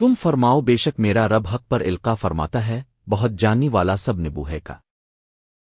تم فرماؤ بے شک میرا رب حق پر القا فرماتا ہے، بہت جاننے والا سب نبوہے کا۔